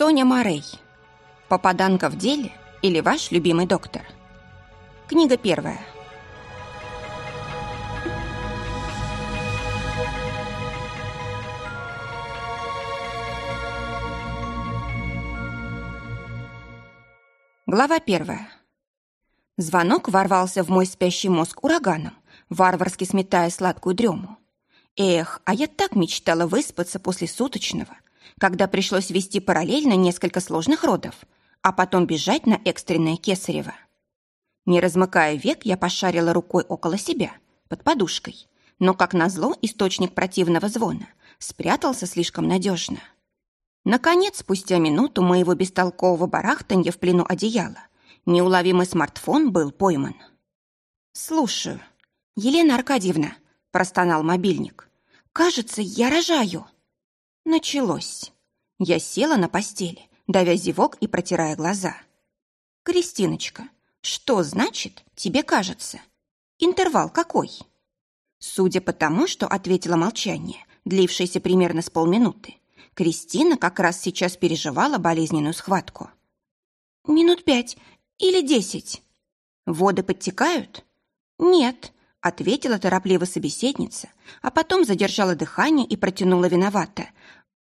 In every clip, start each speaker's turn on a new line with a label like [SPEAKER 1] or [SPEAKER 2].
[SPEAKER 1] Соня Морей. Попаданка в деле или ваш любимый доктор? Книга первая. Глава первая. Звонок ворвался в мой спящий мозг ураганом, варварски сметая сладкую дрему. Эх, а я так мечтала выспаться после суточного, когда пришлось вести параллельно несколько сложных родов, а потом бежать на экстренное кесарево. Не размыкая век, я пошарила рукой около себя, под подушкой, но, как назло, источник противного звона спрятался слишком надежно. Наконец, спустя минуту моего бестолкового барахтанья в плену одеяла, неуловимый смартфон был пойман. «Слушаю. Елена Аркадьевна», – простонал мобильник. «Кажется, я рожаю». Началось. Я села на постели, давя зевок и протирая глаза. «Кристиночка, что значит «тебе кажется»? Интервал какой?» Судя по тому, что ответила молчание, длившееся примерно с полминуты, Кристина как раз сейчас переживала болезненную схватку. «Минут пять или десять». «Воды подтекают?» «Нет», — ответила торопливо собеседница, а потом задержала дыхание и протянула виновато.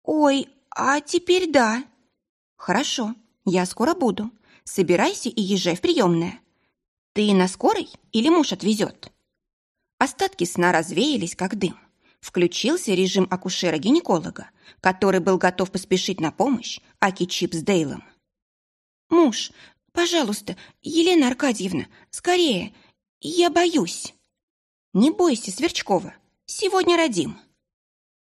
[SPEAKER 1] «Ой, а теперь да». «Хорошо, я скоро буду. Собирайся и езжай в приемное. Ты на скорой или муж отвезет?» Остатки сна развеялись, как дым. Включился режим акушера-гинеколога, который был готов поспешить на помощь Аки Чип с Дейлом. «Муж, пожалуйста, Елена Аркадьевна, скорее, я боюсь». «Не бойся, Сверчкова, сегодня родим».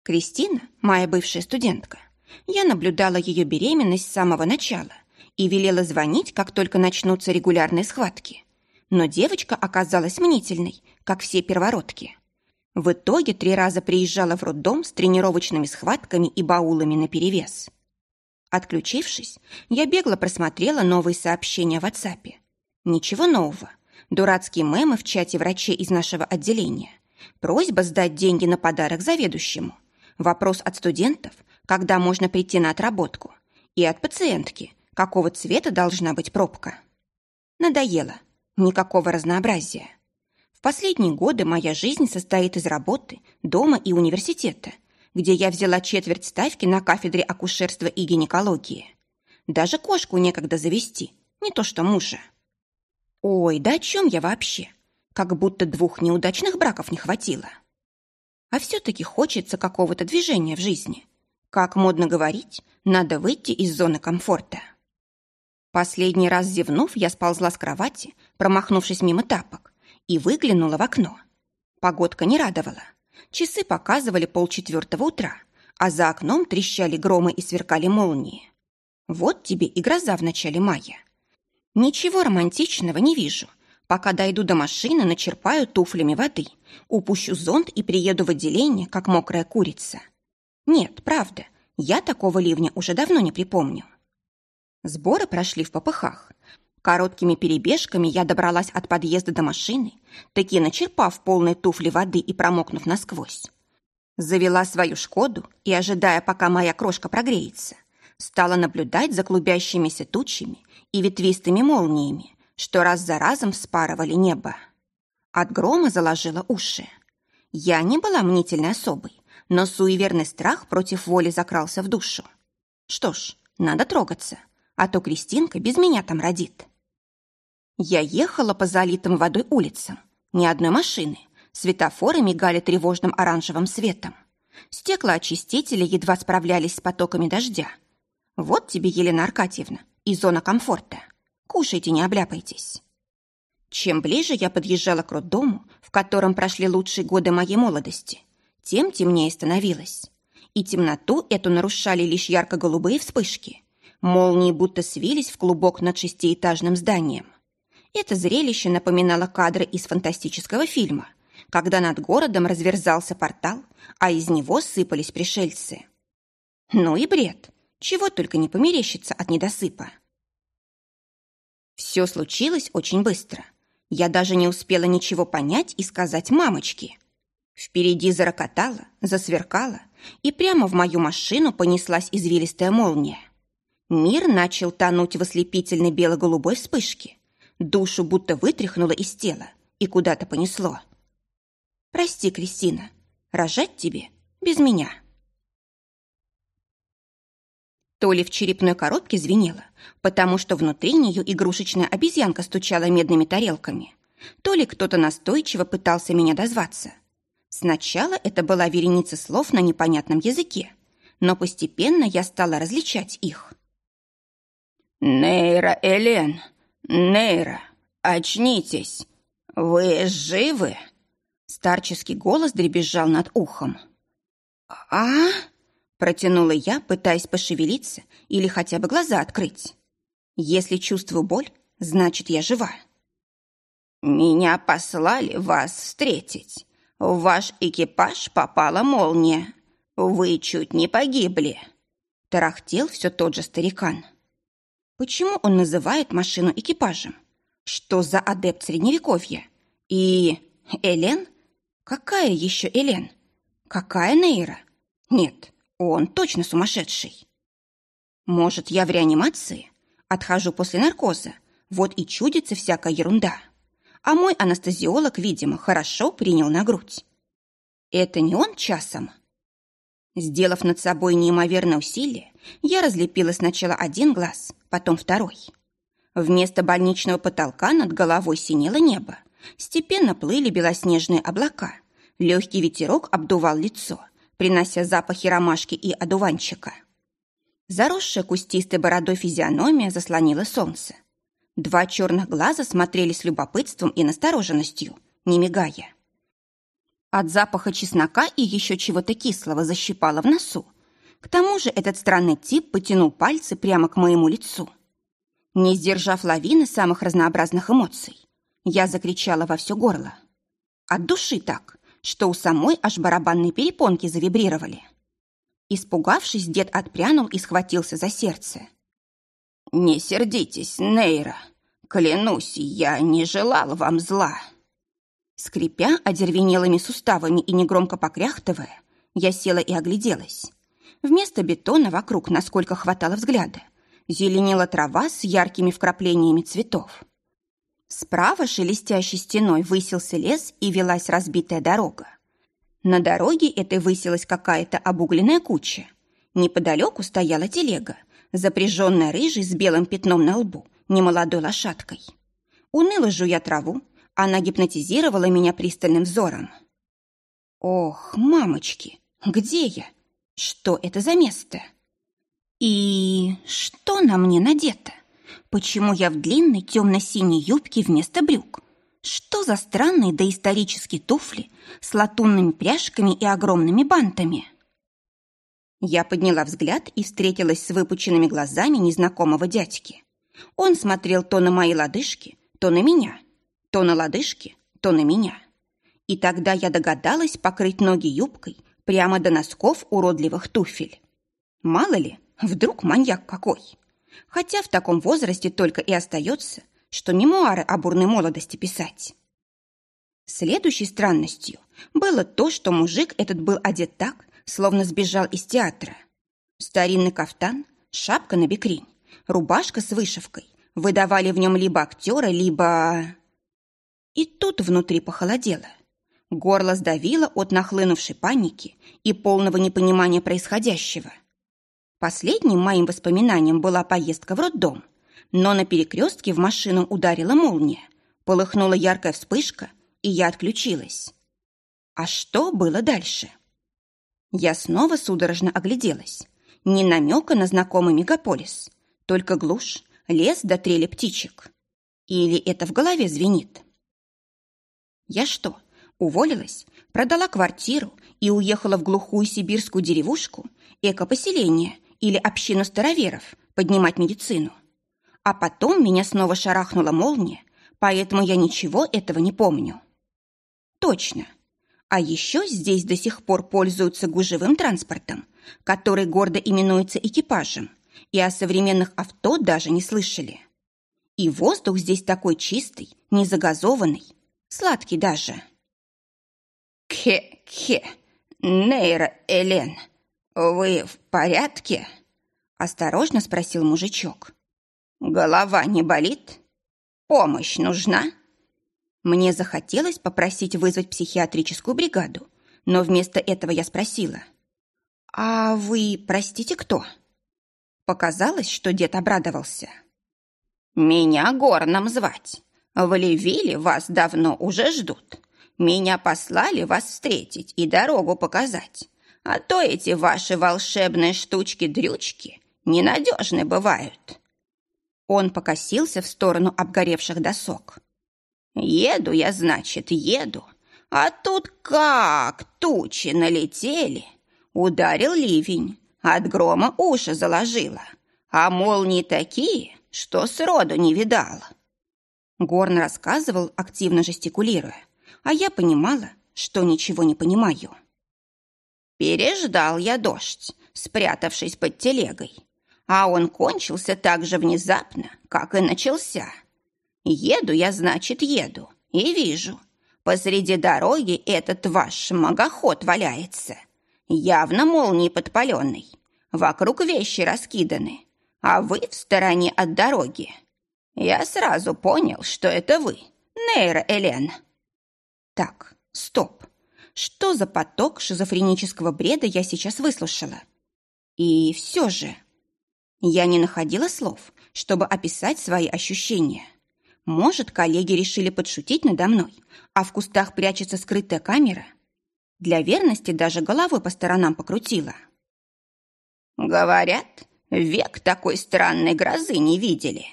[SPEAKER 1] Кристина, моя бывшая студентка, я наблюдала ее беременность с самого начала и велела звонить, как только начнутся регулярные схватки. Но девочка оказалась мнительной, как все первородки. В итоге три раза приезжала в роддом с тренировочными схватками и баулами наперевес. Отключившись, я бегло просмотрела новые сообщения в WhatsApp. Ничего нового. Дурацкие мемы в чате врачей из нашего отделения. Просьба сдать деньги на подарок заведующему. Вопрос от студентов, когда можно прийти на отработку. И от пациентки, какого цвета должна быть пробка. Надоело. Никакого разнообразия последние годы моя жизнь состоит из работы, дома и университета, где я взяла четверть ставки на кафедре акушерства и гинекологии. Даже кошку некогда завести, не то что мужа. Ой, да о чем я вообще? Как будто двух неудачных браков не хватило. А все-таки хочется какого-то движения в жизни. Как модно говорить, надо выйти из зоны комфорта. Последний раз зевнув, я сползла с кровати, промахнувшись мимо тапок, и выглянула в окно. Погодка не радовала. Часы показывали полчетвертого утра, а за окном трещали громы и сверкали молнии. Вот тебе и гроза в начале мая. Ничего романтичного не вижу. Пока дойду до машины, начерпаю туфлями воды, упущу зонт и приеду в отделение, как мокрая курица. Нет, правда, я такого ливня уже давно не припомню. Сборы прошли в попыхах. Короткими перебежками я добралась от подъезда до машины, таки начерпав полные туфли воды и промокнув насквозь. Завела свою «Шкоду» и, ожидая, пока моя крошка прогреется, стала наблюдать за клубящимися тучами и ветвистыми молниями, что раз за разом вспарывали небо. От грома заложила уши. Я не была мнительной особой, но суеверный страх против воли закрался в душу. Что ж, надо трогаться, а то Кристинка без меня там родит. Я ехала по залитым водой улицам. Ни одной машины. Светофоры мигали тревожным оранжевым светом. Стеклоочистители едва справлялись с потоками дождя. Вот тебе, Елена Аркадьевна, и зона комфорта. Кушайте, не обляпайтесь. Чем ближе я подъезжала к роддому, в котором прошли лучшие годы моей молодости, тем темнее становилось. И темноту эту нарушали лишь ярко-голубые вспышки. Молнии будто свились в клубок над шестиэтажным зданием. Это зрелище напоминало кадры из фантастического фильма, когда над городом разверзался портал, а из него сыпались пришельцы. Ну и бред. Чего только не померещится от недосыпа. Все случилось очень быстро. Я даже не успела ничего понять и сказать мамочке. Впереди зарокотало, засверкало, и прямо в мою машину понеслась извилистая молния. Мир начал тонуть в ослепительной бело-голубой вспышке. Душу будто вытряхнуло из тела и куда-то понесло. «Прости, Кристина, рожать тебе без меня». То ли в черепной коробке звенело, потому что внутри нее игрушечная обезьянка стучала медными тарелками, то ли кто-то настойчиво пытался меня дозваться. Сначала это была вереница слов на непонятном языке, но постепенно я стала различать их.
[SPEAKER 2] «Нейра Элен! Нейра! Очнитесь! Вы живы?»
[SPEAKER 1] Старческий голос дребезжал над ухом. «А?» Протянула я, пытаясь пошевелиться или хотя бы глаза открыть. Если чувствую боль, значит, я жива.
[SPEAKER 2] «Меня послали вас встретить. В ваш экипаж попала молния. Вы чуть не погибли», —
[SPEAKER 1] тарахтел все тот же старикан. «Почему он называет машину экипажем? Что за адепт Средневековья? И Элен? Какая еще Элен? Какая Нейра? Нет, он точно сумасшедший. Может, я в реанимации? Отхожу после наркоза. Вот и чудится всякая ерунда. А мой анестезиолог, видимо, хорошо принял на грудь. Это не он часом? Сделав над собой неимоверное усилие, я разлепила сначала один глаз, потом второй. Вместо больничного потолка над головой синело небо. Степенно плыли белоснежные облака. Легкий ветерок обдувал лицо – принося запахи ромашки и одуванчика. Заросшая кустистой бородой физиономия заслонила солнце. Два черных глаза смотрели с любопытством и настороженностью, не мигая. От запаха чеснока и еще чего-то кислого защипало в носу. К тому же этот странный тип потянул пальцы прямо к моему лицу. Не сдержав лавины самых разнообразных эмоций, я закричала во все горло. От души так, что у самой аж барабанные перепонки завибрировали. Испугавшись, дед отпрянул и схватился за сердце.
[SPEAKER 2] «Не сердитесь, Нейра. Клянусь, я не желал вам зла».
[SPEAKER 1] Скрипя одервенелыми суставами и негромко покряхтывая, я села и огляделась. Вместо бетона вокруг, насколько хватало взгляда, зеленела трава с яркими вкраплениями цветов. Справа шелестящей стеной высился лес и велась разбитая дорога. На дороге этой высилась какая-то обугленная куча. Неподалеку стояла телега, запряженная рыжей с белым пятном на лбу, немолодой лошадкой. Уныло жуя траву, она гипнотизировала меня пристальным взором. Ох, мамочки, где я? Что это за место? И что на мне надето? Почему я в длинной темно-синей юбке вместо брюк? Что за странные доисторические туфли с латунными пряжками и огромными бантами? Я подняла взгляд и встретилась с выпученными глазами незнакомого дядьки. Он смотрел то на мои лодыжки, то на меня, то на лодыжки, то на меня. И тогда я догадалась покрыть ноги юбкой прямо до носков уродливых туфель. Мало ли, вдруг маньяк какой хотя в таком возрасте только и остается, что мемуары о бурной молодости писать. Следующей странностью было то, что мужик этот был одет так, словно сбежал из театра. Старинный кафтан, шапка на бекрень, рубашка с вышивкой выдавали в нем либо актера, либо... И тут внутри похолодело. Горло сдавило от нахлынувшей паники и полного непонимания происходящего – Последним моим воспоминанием была поездка в роддом, но на перекрестке в машину ударила молния, полыхнула яркая вспышка, и я отключилась. А что было дальше? Я снова судорожно огляделась. Ни намека на знакомый мегаполис, только глушь, лес до трели птичек. Или это в голове звенит? Я что, уволилась, продала квартиру и уехала в глухую сибирскую деревушку, экопоселение, или общину староверов поднимать медицину. А потом меня снова шарахнула молния, поэтому я ничего этого не помню. Точно. А еще здесь до сих пор пользуются гужевым транспортом, который гордо именуется экипажем, и о современных авто даже не слышали. И воздух здесь такой чистый, незагазованный, сладкий даже.
[SPEAKER 2] Кхе-кхе, Нейра Элен, «Вы в порядке?»
[SPEAKER 1] Осторожно спросил мужичок.
[SPEAKER 2] Голова не болит? Помощь нужна?
[SPEAKER 1] Мне захотелось попросить вызвать психиатрическую бригаду, но вместо этого я спросила. «А вы, простите, кто?» Показалось, что дед обрадовался.
[SPEAKER 2] «Меня горном звать. В Левиле вас давно уже ждут. Меня послали вас встретить и дорогу показать. А то эти ваши волшебные штучки-дрючки ненадежны бывают».
[SPEAKER 1] Он покосился в сторону обгоревших досок.
[SPEAKER 2] «Еду я, значит, еду. А тут как тучи налетели. Ударил ливень, от грома уши заложило. А молнии такие, что сроду не видала».
[SPEAKER 1] Горн рассказывал, активно жестикулируя, а я понимала, что ничего не понимаю.
[SPEAKER 2] Переждал я дождь, спрятавшись под телегой. А он кончился так же внезапно, как и начался. Еду я, значит, еду, и вижу. Посреди дороги этот ваш магоход валяется. Явно молнией подпаленный. Вокруг вещи раскиданы, а вы в стороне от дороги. Я сразу понял, что это вы, Нейра Элен.
[SPEAKER 1] Так, стоп. Что за поток шизофренического бреда я сейчас выслушала? И все же... Я не находила слов, чтобы описать свои ощущения. Может, коллеги решили подшутить надо мной, а в кустах прячется скрытая камера? Для верности даже головой по сторонам покрутила.
[SPEAKER 2] «Говорят, век такой странной грозы не видели.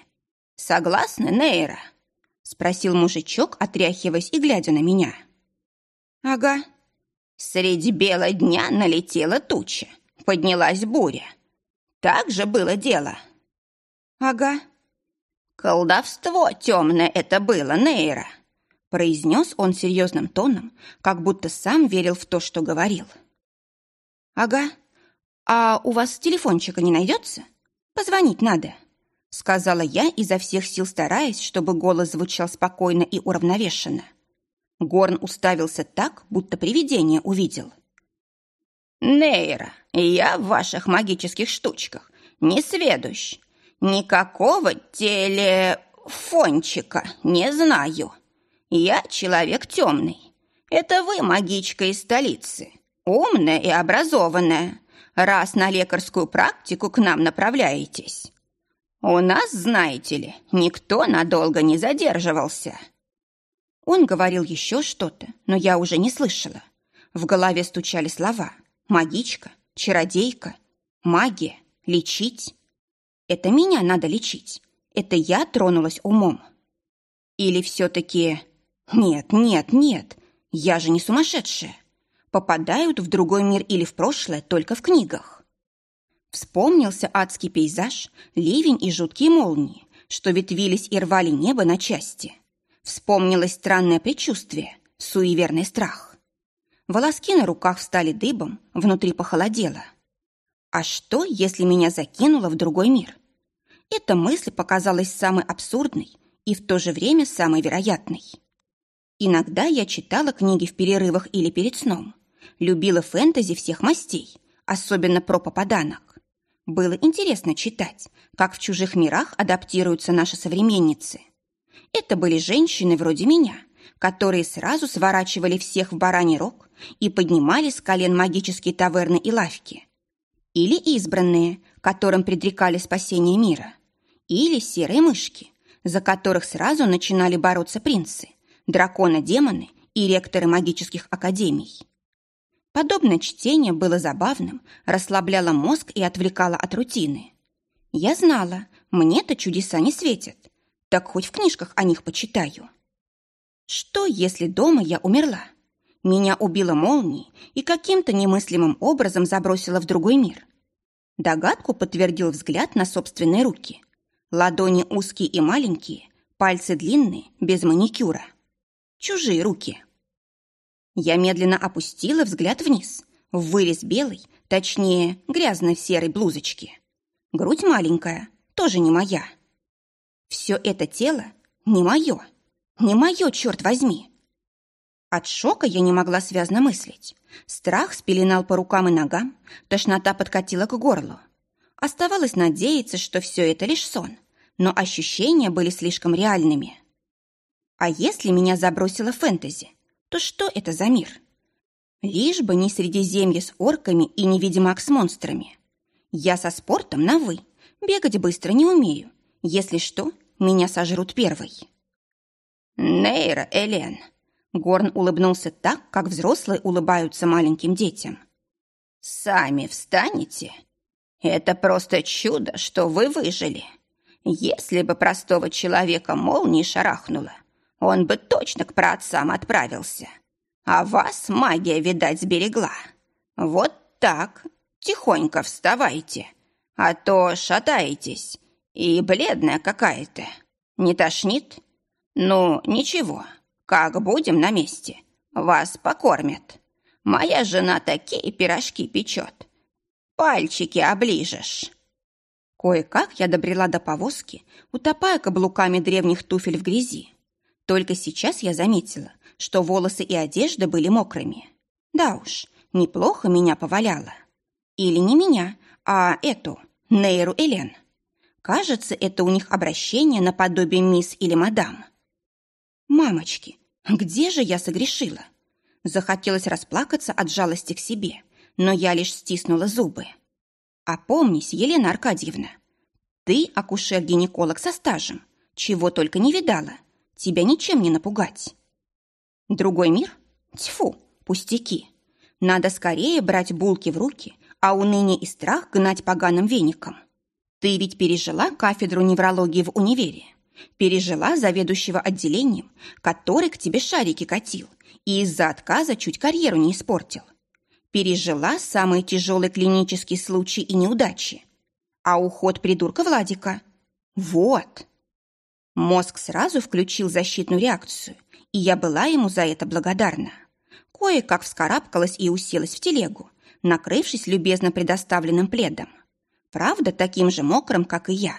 [SPEAKER 2] Согласны, Нейра?» — спросил мужичок, отряхиваясь и глядя на меня.
[SPEAKER 1] «Ага»,
[SPEAKER 2] Среди бела дня налетела туча, поднялась буря. Так же было дело.
[SPEAKER 1] Ага.
[SPEAKER 2] Колдовство темное это было, Нейра, произнес он серьезным тоном, как будто сам верил в то, что говорил.
[SPEAKER 1] Ага. А у вас телефончика не найдется? Позвонить надо, сказала я изо всех сил стараясь, чтобы голос звучал спокойно и уравновешенно. Горн уставился так, будто привидение увидел.
[SPEAKER 2] «Нейра, я в ваших магических штучках не сведущ. Никакого телефончика не знаю. Я человек темный. Это вы магичка из столицы, умная и образованная, раз на лекарскую практику к нам направляетесь. У нас, знаете ли, никто надолго не задерживался».
[SPEAKER 1] Он говорил еще что-то, но я уже не слышала. В голове стучали слова «магичка», «чародейка», «магия», «лечить». Это меня надо лечить. Это я тронулась умом. Или все-таки... Нет, нет, нет, я же не сумасшедшая. Попадают в другой мир или в прошлое только в книгах. Вспомнился адский пейзаж, ливень и жуткие молнии, что ветвились и рвали небо на части. Вспомнилось странное предчувствие, суеверный страх. Волоски на руках встали дыбом, внутри похолодело. А что, если меня закинуло в другой мир? Эта мысль показалась самой абсурдной и в то же время самой вероятной. Иногда я читала книги в перерывах или перед сном. Любила фэнтези всех мастей, особенно про попаданок. Было интересно читать, как в чужих мирах адаптируются наши современницы – это были женщины вроде меня, которые сразу сворачивали всех в бараний рог и поднимали с колен магические таверны и лавки. Или избранные, которым предрекали спасение мира. Или серые мышки, за которых сразу начинали бороться принцы, драконы-демоны и ректоры магических академий. Подобное чтение было забавным, расслабляло мозг и отвлекало от рутины. Я знала, мне-то чудеса не светят, так хоть в книжках о них почитаю. Что, если дома я умерла? Меня убила молнией и каким-то немыслимым образом забросила в другой мир. Догадку подтвердил взгляд на собственные руки. Ладони узкие и маленькие, пальцы длинные, без маникюра. Чужие руки. Я медленно опустила взгляд вниз, в вырез белой, точнее, грязной серой блузочки. Грудь маленькая, тоже не моя. Все это тело не мое. Не мое, черт возьми. От шока я не могла связно мыслить. Страх спеленал по рукам и ногам, тошнота подкатила к горлу. Оставалось надеяться, что все это лишь сон, но ощущения были слишком реальными. А если меня забросило фэнтези, то что это за мир? Лишь бы не Средиземье с орками и не Ведьмак с монстрами. Я со спортом на «вы», бегать быстро не умею. Если что, меня сожрут первой.
[SPEAKER 2] «Нейра, Элен!» Горн улыбнулся так, как взрослые улыбаются маленьким детям. «Сами встанете? Это просто чудо, что вы выжили. Если бы простого человека молнией шарахнуло, он бы точно к праотцам отправился. А вас магия, видать, сберегла. Вот так, тихонько вставайте, а то шатаетесь, и бледная какая-то. Не тошнит? Ну, ничего, как будем на месте, вас покормят. Моя жена такие пирожки печет. Пальчики оближешь.
[SPEAKER 1] Кое-как я добрела до повозки, утопая каблуками древних туфель в грязи. Только сейчас я заметила, что волосы и одежда были мокрыми. Да уж, неплохо меня поваляло. Или не меня, а эту, Нейру Элен. Кажется, это у них обращение наподобие мисс или мадам. Мамочки, где же я согрешила? Захотелось расплакаться от жалости к себе, но я лишь стиснула зубы. Опомнись, Елена Аркадьевна, ты акушер-гинеколог со стажем, чего только не видала. Тебя ничем не напугать. Другой мир? Тьфу, пустяки. Надо скорее брать булки в руки, а уныние и страх гнать поганым веником. Ты ведь пережила кафедру неврологии в универе. Пережила заведующего отделением, который к тебе шарики катил и из-за отказа чуть карьеру не испортил. Пережила самые тяжелые клинические случаи и неудачи. А уход придурка Владика? Вот. Мозг сразу включил защитную реакцию, и я была ему за это благодарна. Кое-как вскарабкалась и уселась в телегу, накрывшись любезно предоставленным пледом. Правда, таким же мокрым, как и я.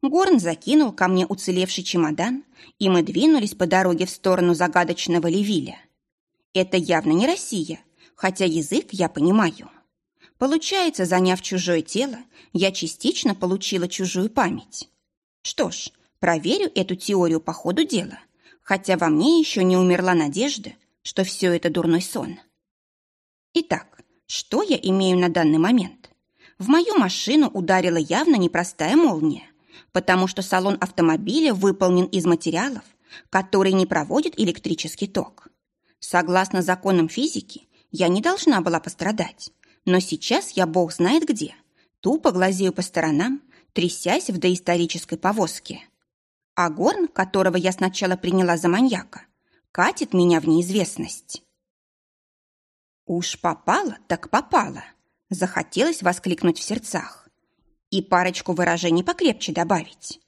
[SPEAKER 1] Горн закинул ко мне уцелевший чемодан, и мы двинулись по дороге в сторону загадочного Левиля. Это явно не Россия, хотя язык я понимаю. Получается, заняв чужое тело, я частично получила чужую память. Что ж, Проверю эту теорию по ходу дела, хотя во мне еще не умерла надежда, что все это дурной сон. Итак, что я имею на данный момент? В мою машину ударила явно непростая молния, потому что салон автомобиля выполнен из материалов, которые не проводят электрический ток. Согласно законам физики, я не должна была пострадать, но сейчас я бог знает где, тупо глазею по сторонам, трясясь в доисторической повозке. А Горн, которого я сначала приняла за маньяка, катит меня в неизвестность. Уж попало, так попало. Захотелось воскликнуть в сердцах. И парочку выражений покрепче добавить.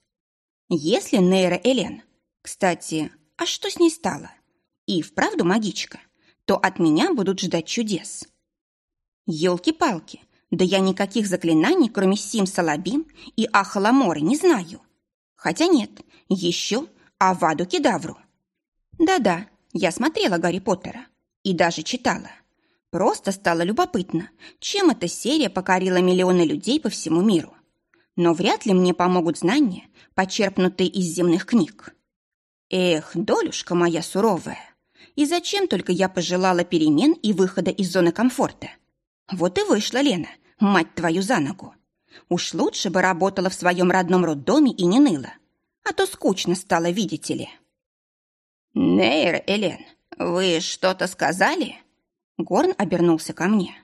[SPEAKER 1] Если Нейра Элен... Кстати, а что с ней стало? И вправду магичка, то от меня будут ждать чудес. Ёлки-палки, да я никаких заклинаний, кроме Сим Салабим и Ахаламоры, не знаю. Хотя нет, еще Аваду Кедавру. Да-да, я смотрела Гарри Поттера и даже читала. Просто стало любопытно, чем эта серия покорила миллионы людей по всему миру. Но вряд ли мне помогут знания, почерпнутые из земных книг. Эх, долюшка моя суровая, и зачем только я пожелала перемен и выхода из зоны комфорта? Вот и вышла Лена, мать твою за ногу. Уж лучше бы работала в своем родном роддоме и не ныла а то скучно стало, видите ли.
[SPEAKER 2] «Нейр, Элен, вы что-то сказали?»
[SPEAKER 1] Горн обернулся ко мне.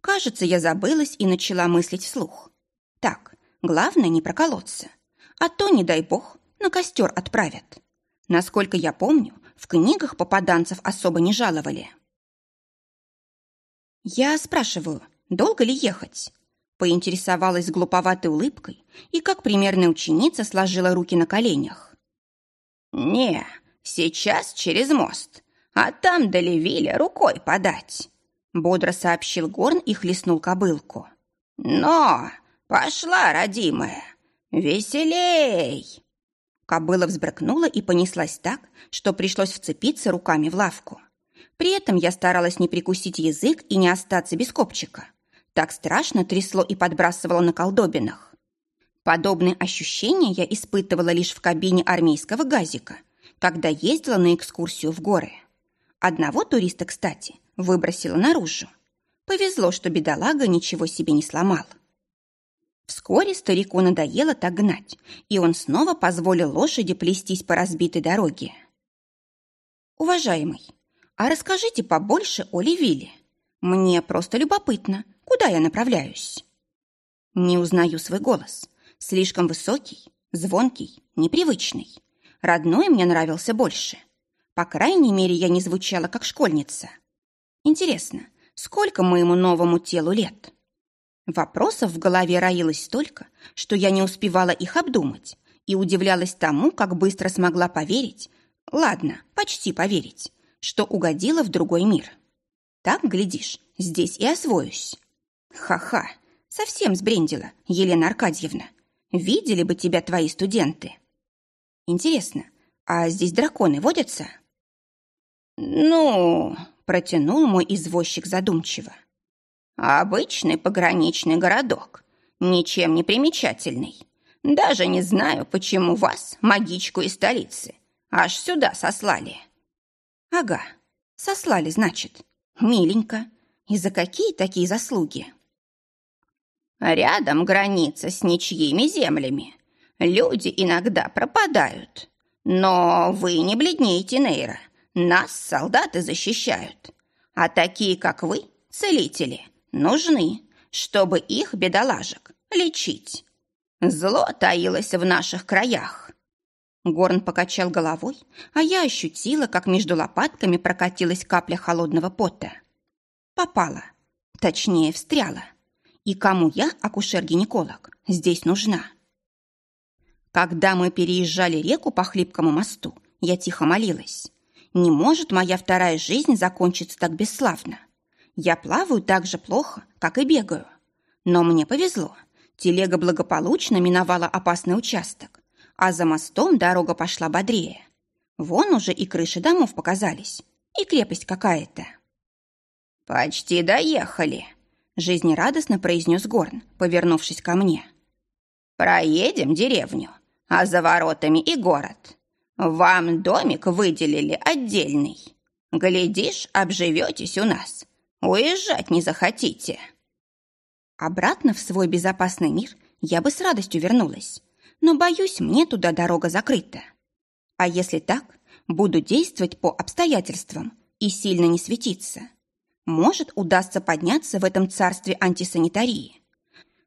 [SPEAKER 1] Кажется, я забылась и начала мыслить вслух. Так, главное не проколоться. А то, не дай бог, на костер отправят. Насколько я помню, в книгах попаданцев особо не жаловали. Я спрашиваю, долго ли ехать? Поинтересовалась глуповатой улыбкой и, как примерная ученица, сложила руки на коленях.
[SPEAKER 2] «Не, сейчас через мост, а там до Левиля рукой подать», бодро сообщил Горн и хлестнул кобылку. «Но! Пошла, родимая! Веселей!»
[SPEAKER 1] Кобыла взбрыкнула и понеслась так, что пришлось вцепиться руками в лавку. При этом я старалась не прикусить язык и не остаться без копчика. Так страшно трясло и подбрасывало на колдобинах. Подобные ощущения я испытывала лишь в кабине армейского газика, когда ездила на экскурсию в горы. Одного туриста, кстати, выбросила наружу. Повезло, что бедолага ничего себе не сломал. Вскоре старику надоело так гнать, и он снова позволил лошади плестись по разбитой дороге. «Уважаемый, а расскажите побольше о Левиле. Мне просто любопытно, куда я направляюсь?» Не узнаю свой голос. Слишком высокий, звонкий, непривычный. Родной мне нравился больше. По крайней мере, я не звучала как школьница. Интересно, сколько моему новому телу лет?» Вопросов в голове роилось столько, что я не успевала их обдумать и удивлялась тому, как быстро смогла поверить, ладно, почти поверить, что угодила в другой мир. Так, глядишь, здесь и освоюсь. Ха-ха, совсем сбрендила, Елена Аркадьевна. Видели бы тебя твои студенты. Интересно, а здесь драконы водятся?
[SPEAKER 2] Ну, протянул мой извозчик задумчиво. Обычный пограничный городок, ничем не примечательный. Даже не знаю, почему вас, магичку из столицы, аж сюда сослали.
[SPEAKER 1] Ага, сослали, значит. Миленько. И за какие такие заслуги?
[SPEAKER 2] Рядом граница с ничьими землями. Люди иногда пропадают. Но вы не бледнейте, Нейра. Нас солдаты защищают. А такие, как вы, целители, нужны, чтобы их, бедоложек, лечить. Зло таилось в наших краях.
[SPEAKER 1] Горн покачал головой, а я ощутила, как между лопатками прокатилась капля холодного пота. Попала. Точнее, встряла. И кому я, акушер-гинеколог, здесь нужна? Когда мы переезжали реку по хлипкому мосту, я тихо молилась. Не может моя вторая жизнь закончиться так бесславно. Я плаваю так же плохо, как и бегаю. Но мне повезло. Телега благополучно миновала опасный участок, а за мостом дорога пошла бодрее. Вон уже и крыши домов показались, и крепость какая-то.
[SPEAKER 2] «Почти доехали», — жизнерадостно произнес Горн, повернувшись ко мне. «Проедем деревню, а за воротами и город. Вам домик выделили отдельный. Глядишь, обживетесь у нас. Уезжать не захотите.
[SPEAKER 1] Обратно в свой безопасный мир я бы с радостью вернулась. Но, боюсь, мне туда дорога закрыта. А если так, буду действовать по обстоятельствам и сильно не светиться. Может, удастся подняться в этом царстве антисанитарии.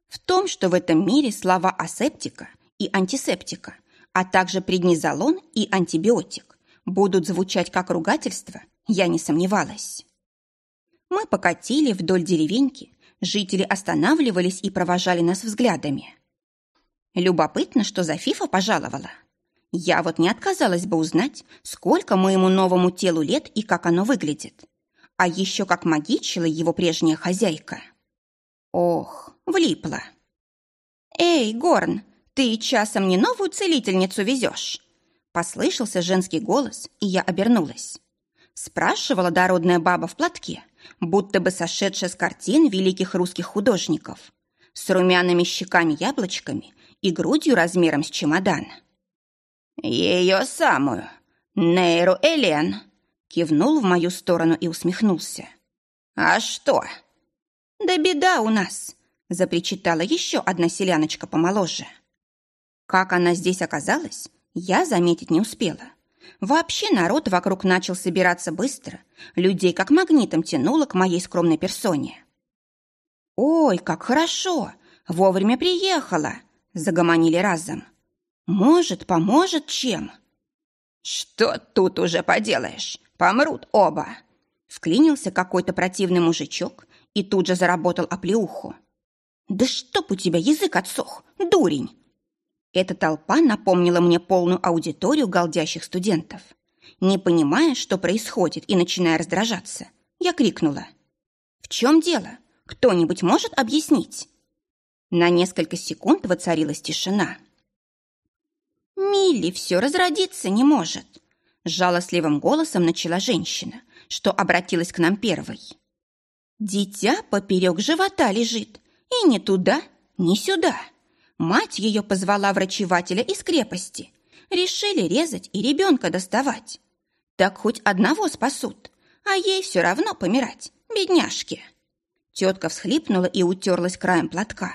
[SPEAKER 1] В том, что в этом мире слова асептика и антисептика – а также преднизолон и антибиотик будут звучать как ругательство, я не сомневалась. Мы покатили вдоль деревеньки, жители останавливались и провожали нас взглядами. Любопытно, что за Фифа пожаловала. Я вот не отказалась бы узнать, сколько моему новому телу лет и как оно выглядит. А еще как магичила его прежняя хозяйка. Ох, влипла. «Эй, Горн, «Ты часом не новую целительницу везешь?» Послышался женский голос, и я обернулась. Спрашивала дородная баба в платке, будто бы сошедшая с картин великих русских художников, с румяными щеками-яблочками и грудью размером с чемодан.
[SPEAKER 2] «Ее самую, Нейру Элен», кивнул в мою сторону и усмехнулся. «А что?»
[SPEAKER 1] «Да беда у нас», запричитала еще одна селяночка помоложе. Как она здесь оказалась, я заметить не успела. Вообще народ вокруг начал собираться быстро, людей как магнитом тянуло к моей скромной персоне. «Ой, как хорошо! Вовремя приехала!» – загомонили разом. «Может, поможет чем?»
[SPEAKER 2] «Что тут уже поделаешь? Помрут оба!»
[SPEAKER 1] Вклинился какой-то противный мужичок и тут же заработал оплеуху. «Да чтоб у тебя язык отсох, дурень!» Эта толпа напомнила мне полную аудиторию галдящих студентов. Не понимая, что происходит, и начиная раздражаться, я крикнула. «В чем дело? Кто-нибудь может объяснить?» На несколько секунд воцарилась тишина. «Милли все разродиться не может», – жалостливым голосом начала женщина, что обратилась к нам первой. Дитя поперек живота лежит, и ни туда, ни сюда. Мать ее позвала врачевателя из крепости. Решили резать и ребенка доставать. Так хоть одного спасут, а ей все равно помирать, бедняжке. Тетка всхлипнула и утерлась краем платка.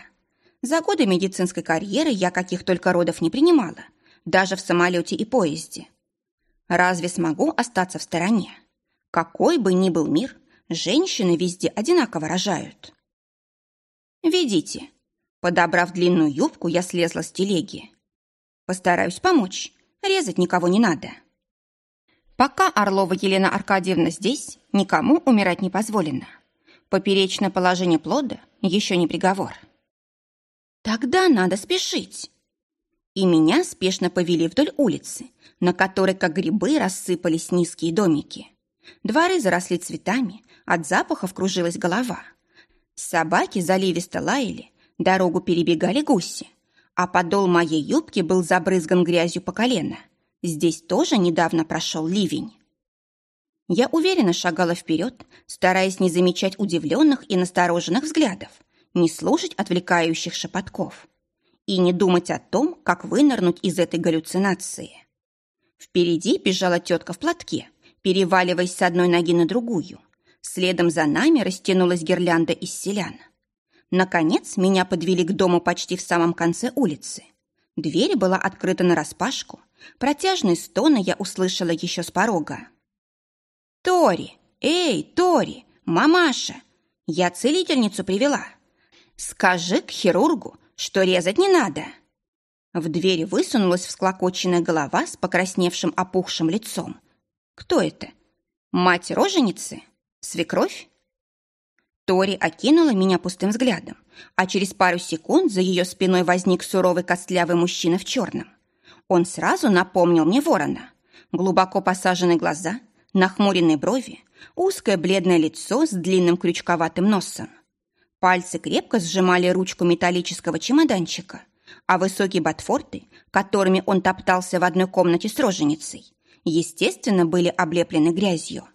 [SPEAKER 1] За годы медицинской карьеры я каких только родов не принимала, даже в самолете и поезде. Разве смогу остаться в стороне? Какой бы ни был мир, женщины везде одинаково рожают. «Ведите». Подобрав длинную юбку, я слезла с телеги. «Постараюсь помочь. Резать никого не надо». Пока Орлова Елена Аркадьевна здесь, никому умирать не позволено. Поперечное положение плода еще не приговор. Тогда надо спешить. И меня спешно повели вдоль улицы, на которой, как грибы, рассыпались низкие домики. Дворы заросли цветами, от запахов кружилась голова. Собаки заливисто лаяли, дорогу перебегали гуси, а подол моей юбки был забрызган грязью по колено. Здесь тоже недавно прошел ливень. Я уверенно шагала вперед, стараясь не замечать удивленных и настороженных взглядов, не слушать отвлекающих шепотков и не думать о том, как вынырнуть из этой галлюцинации. Впереди бежала тетка в платке, переваливаясь с одной ноги на другую. Следом за нами растянулась гирлянда из селян. Наконец меня подвели к дому почти в самом конце улицы. Дверь была открыта нараспашку. Протяжные стоны я услышала еще с порога. «Тори! Эй, Тори! Мамаша! Я целительницу привела. Скажи к хирургу, что резать не надо!» В дверь высунулась всклокоченная голова с покрасневшим опухшим лицом. «Кто это? Мать роженицы? Свекровь?» Тори окинула меня пустым взглядом, а через пару секунд за ее спиной возник суровый костлявый мужчина в черном. Он сразу напомнил мне ворона. Глубоко посаженные глаза, нахмуренные брови, узкое бледное лицо с длинным крючковатым носом. Пальцы крепко сжимали ручку металлического чемоданчика, а высокие ботфорты, которыми он топтался в одной комнате с роженицей, естественно, были облеплены грязью.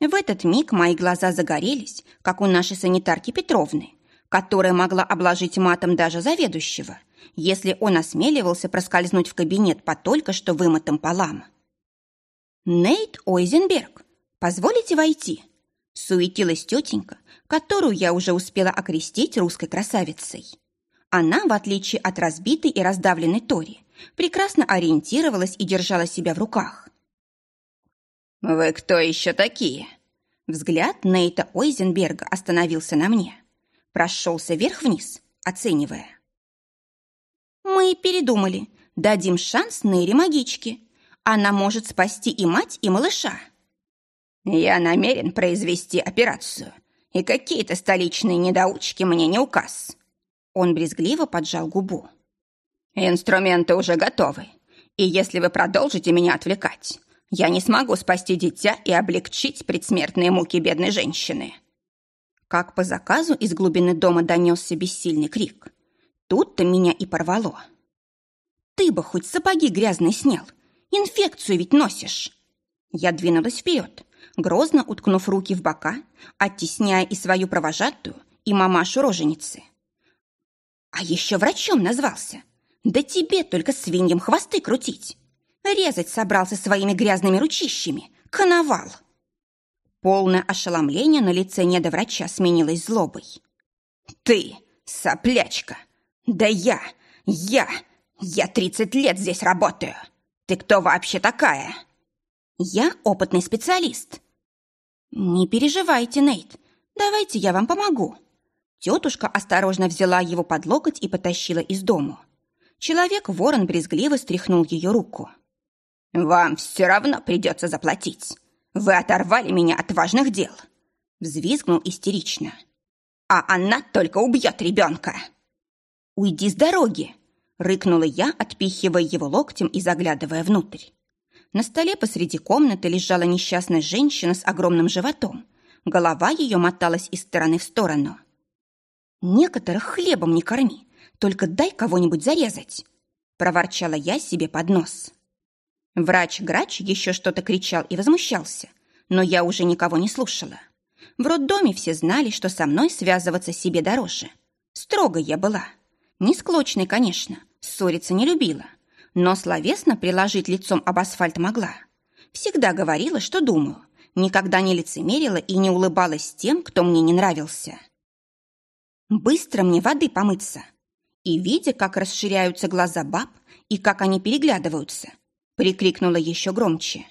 [SPEAKER 1] В этот миг мои глаза загорелись, как у нашей санитарки Петровны, которая могла обложить матом даже заведующего, если он осмеливался проскользнуть в кабинет по только что вымытым полам. «Нейт Ойзенберг, позволите войти?» Суетилась тетенька, которую я уже успела окрестить русской красавицей. Она, в отличие от разбитой и раздавленной Тори, прекрасно ориентировалась и держала себя в руках.
[SPEAKER 2] «Вы кто еще такие?»
[SPEAKER 1] Взгляд Нейта Ойзенберга остановился на мне. Прошелся вверх-вниз, оценивая. «Мы передумали. Дадим шанс Нейре магичке. Она может спасти и мать, и малыша.
[SPEAKER 2] Я намерен произвести операцию, и какие-то столичные недоучки мне не указ.
[SPEAKER 1] Он брезгливо поджал губу.
[SPEAKER 2] Инструменты уже готовы, и если вы продолжите меня отвлекать, я не смогу спасти дитя и облегчить предсмертные муки бедной женщины.
[SPEAKER 1] Как по заказу из глубины дома донесся бессильный крик. Тут-то меня и порвало. Ты бы хоть сапоги грязные снял Инфекцию ведь носишь!» Я двинулась вперед, грозно уткнув руки в бока, оттесняя и свою провожатую, и мамашу роженицы. «А еще врачом назвался! Да тебе только свиньям хвосты крутить! Резать собрался своими грязными ручищами! Коновал!» Полное ошеломление на лице недоврача сменилось злобой.
[SPEAKER 2] «Ты, соплячка! Да я, я, я тридцать лет здесь работаю!» «Ты кто вообще такая?»
[SPEAKER 1] «Я опытный специалист». «Не переживайте, Нейт. Давайте я вам помогу». Тетушка осторожно взяла его под локоть и потащила из дому. Человек-ворон брезгливо стряхнул ее руку.
[SPEAKER 2] «Вам все равно придется заплатить. Вы оторвали меня от важных дел!» Взвизгнул истерично. «А она только убьет ребенка!»
[SPEAKER 1] «Уйди с дороги!» Рыкнула я, отпихивая его локтем и заглядывая внутрь. На столе посреди комнаты лежала несчастная женщина с огромным животом. Голова ее моталась из стороны в сторону. «Некоторых хлебом не корми, только дай кого-нибудь зарезать!» Проворчала я себе под нос. Врач-грач еще что-то кричал и возмущался, но я уже никого не слушала. В роддоме все знали, что со мной связываться себе дороже. Строго я была. Не склочной, конечно, ссориться не любила, но словесно приложить лицом об асфальт могла. Всегда говорила, что думаю, никогда не лицемерила и не улыбалась тем, кто мне не нравился. Быстро мне воды помыться. И, видя, как расширяются глаза баб и как они переглядываются, прикрикнула еще громче.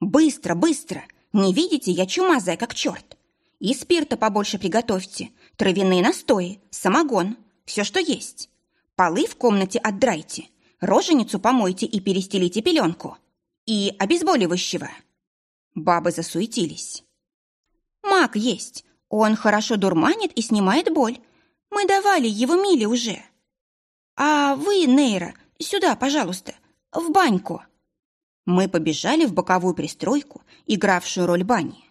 [SPEAKER 1] «Быстро, быстро! Не видите, я чумазая, как черт! И спирта побольше приготовьте, травяные настои, самогон, все, что есть. Полы в комнате отдрайте, роженицу помойте и перестелите пеленку. И обезболивающего». Бабы засуетились. «Маг есть. Он хорошо дурманит и снимает боль. Мы давали его Миле уже. А вы, Нейра, сюда, пожалуйста, в баньку». Мы побежали в боковую пристройку, игравшую роль бани.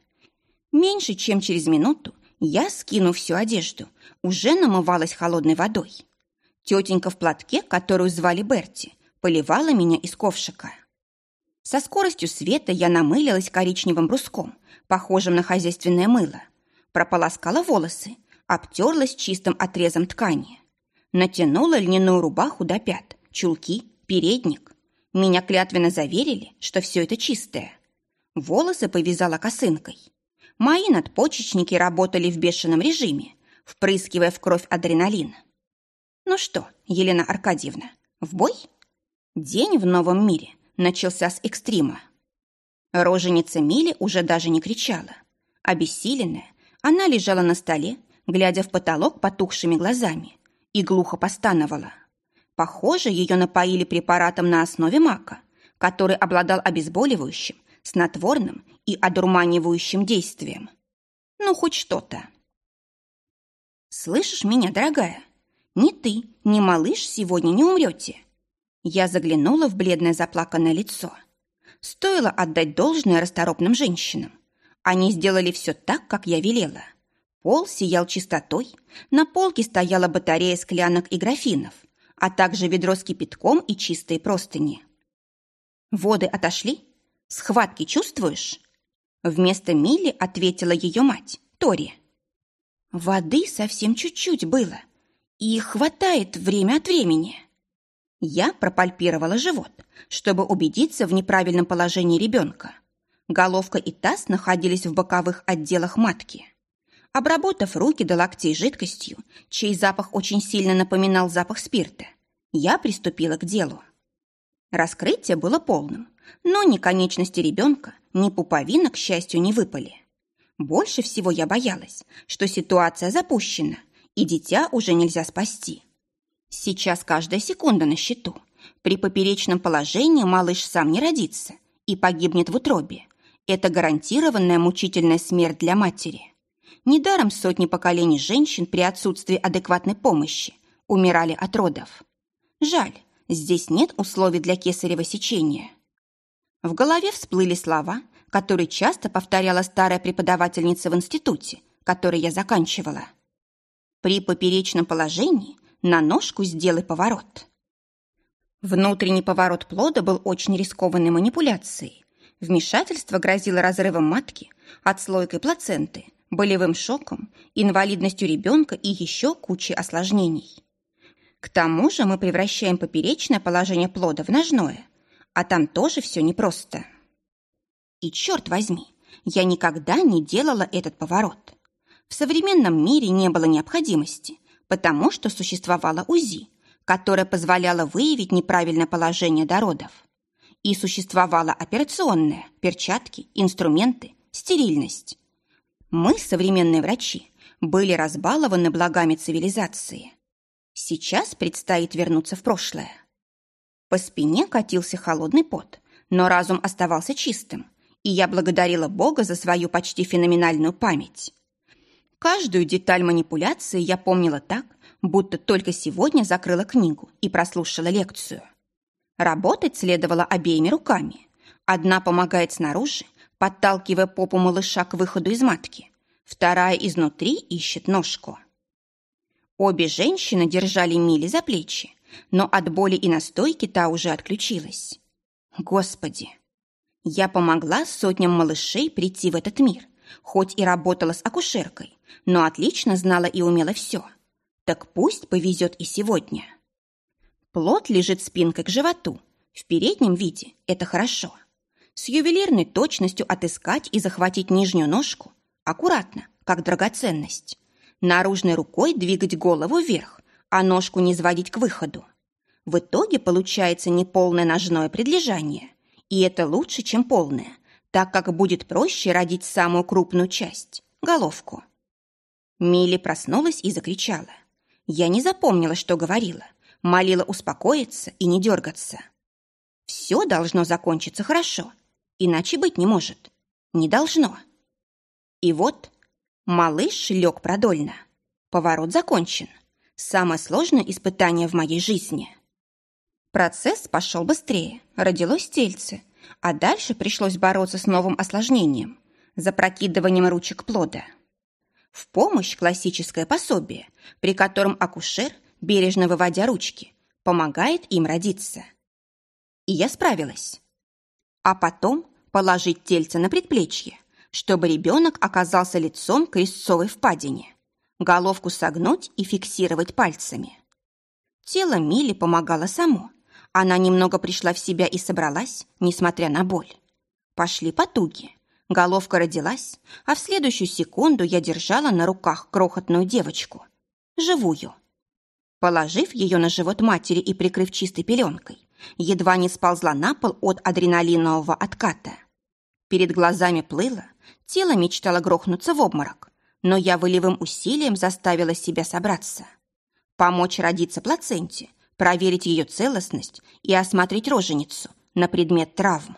[SPEAKER 1] Меньше чем через минуту я, скинув всю одежду, уже намывалась холодной водой. Тетенька в платке, которую звали Берти, поливала меня из ковшика. Со скоростью света я намылилась коричневым бруском, похожим на хозяйственное мыло. Прополоскала волосы, обтерлась чистым отрезом ткани. Натянула льняную рубаху до пят, чулки, передник. Меня клятвенно заверили, что все это чистое. Волосы повязала косынкой. Мои надпочечники работали в бешеном режиме, впрыскивая в кровь адреналин. Ну что, Елена Аркадьевна, в бой? День в новом мире начался с экстрима. Роженица Мили уже даже не кричала. Обессиленная, она лежала на столе, глядя в потолок потухшими глазами, и глухо постановала. Похоже, ее напоили препаратом на основе мака, который обладал обезболивающим, снотворным и одурманивающим действием. Ну, хоть что-то. «Слышишь меня, дорогая? Ни ты, ни малыш сегодня не умрете». Я заглянула в бледное заплаканное лицо. Стоило отдать должное расторопным женщинам. Они сделали все так, как я велела. Пол сиял чистотой, на полке стояла батарея склянок и графинов, а также ведро с кипятком и чистые простыни. «Воды отошли? Схватки чувствуешь?» Вместо Милли ответила ее мать, Тори. «Воды совсем чуть-чуть было, и хватает время от времени». Я пропальпировала живот, чтобы убедиться в неправильном положении ребенка. Головка и таз находились в боковых отделах матки. Обработав руки до локтей жидкостью, чей запах очень сильно напоминал запах спирта, я приступила к делу. Раскрытие было полным, но ни конечности ребенка, ни пуповина, к счастью, не выпали. Больше всего я боялась, что ситуация запущена, и дитя уже нельзя спасти. Сейчас каждая секунда на счету. При поперечном положении малыш сам не родится и погибнет в утробе. Это гарантированная мучительная смерть для матери. Недаром сотни поколений женщин при отсутствии адекватной помощи умирали от родов. Жаль, здесь нет условий для кесарево сечения. В голове всплыли слова, которые часто повторяла старая преподавательница в институте, который я заканчивала. При поперечном положении на ножку сделай поворот. Внутренний поворот плода был очень рискованной манипуляцией. Вмешательство грозило разрывом матки, отслойкой плаценты, болевым шоком, инвалидностью ребенка и еще кучей осложнений. К тому же мы превращаем поперечное положение плода в ножное, а там тоже все непросто. И черт возьми, я никогда не делала этот поворот. В современном мире не было необходимости, потому что существовала УЗИ, которая позволяла выявить неправильное положение до родов. И существовала операционная, перчатки, инструменты, стерильность. Мы, современные врачи, были разбалованы благами цивилизации. Сейчас предстоит вернуться в прошлое. По спине катился холодный пот, но разум оставался чистым, и я благодарила Бога за свою почти феноменальную память. Каждую деталь манипуляции я помнила так, будто только сегодня закрыла книгу и прослушала лекцию. Работать следовало обеими руками. Одна помогает снаружи, подталкивая попу малыша к выходу из матки. Вторая изнутри ищет ножку. Обе женщины держали Мили за плечи, но от боли и настойки та уже отключилась. Господи! Я помогла сотням малышей прийти в этот мир, хоть и работала с акушеркой, но отлично знала и умела все. Так пусть повезет и сегодня. Плод лежит спинкой к животу. В переднем виде это хорошо. С ювелирной точностью отыскать и захватить нижнюю ножку аккуратно, как драгоценность. Наружной рукой двигать голову вверх, а ножку не сводить к выходу. В итоге получается неполное ножное предлежание. И это лучше, чем полное, так как будет проще родить самую крупную часть – головку. Милли проснулась и закричала. Я не запомнила, что говорила. Молила успокоиться и не дергаться. Все должно закончиться хорошо, иначе быть не может. Не должно. И вот малыш лег продольно. Поворот закончен. Самое сложное испытание в моей жизни. Процесс пошел быстрее, родилось тельце, а дальше пришлось бороться с новым осложнением – запрокидыванием ручек плода. В помощь классическое пособие, при котором акушер, бережно выводя ручки, помогает им родиться. И я справилась. А потом положить тельце на предплечье, чтобы ребенок оказался лицом к резцовой впадине, головку согнуть и фиксировать пальцами. Тело Мили помогало само. Она немного пришла в себя и собралась, несмотря на боль. Пошли потуги. Головка родилась, а в следующую секунду я держала на руках крохотную девочку. Живую. Положив ее на живот матери и прикрыв чистой пеленкой, едва не сползла на пол от адреналинового отката. Перед глазами плыло, тело мечтало грохнуться в обморок, но я волевым усилием заставила себя собраться. Помочь родиться плаценте, проверить ее целостность и осмотреть роженицу на предмет травм.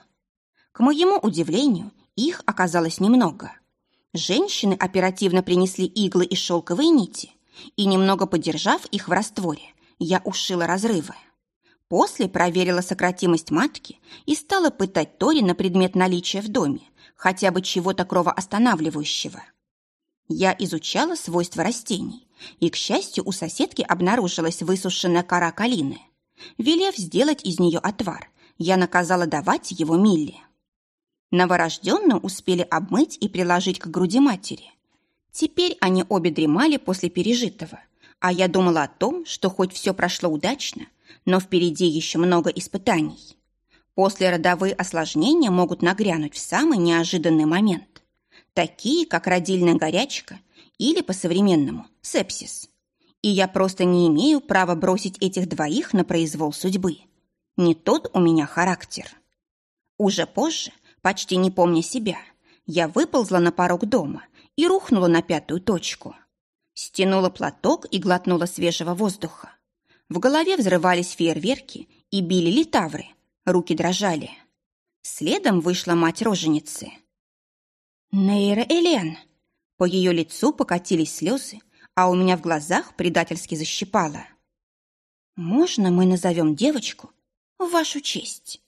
[SPEAKER 1] К моему удивлению, их оказалось немного. Женщины оперативно принесли иглы и шелковые нити, и, немного подержав их в растворе, я ушила разрывы. После проверила сократимость матки и стала пытать Тори на предмет наличия в доме хотя бы чего-то кровоостанавливающего. Я изучала свойства растений, и, к счастью, у соседки обнаружилась высушенная кора калины. Велев сделать из нее отвар, я наказала давать его Милли. Новорожденную успели обмыть и приложить к груди матери. Теперь они обе дремали после пережитого, а я думала о том, что хоть все прошло удачно, но впереди еще много испытаний. Послеродовые осложнения могут нагрянуть в самый неожиданный момент, такие как родильная горячка или, по-современному, сепсис. И я просто не имею права бросить этих двоих на произвол судьбы. Не тот у меня характер. Уже позже Почти не помня себя, я выползла на порог дома и рухнула на пятую точку. Стянула платок и глотнула свежего воздуха. В голове взрывались фейерверки и били литавры, руки дрожали. Следом вышла мать роженицы. «Нейра Элен!» По ее лицу покатились слезы, а у меня в глазах предательски защипало. «Можно мы назовем девочку в вашу честь?»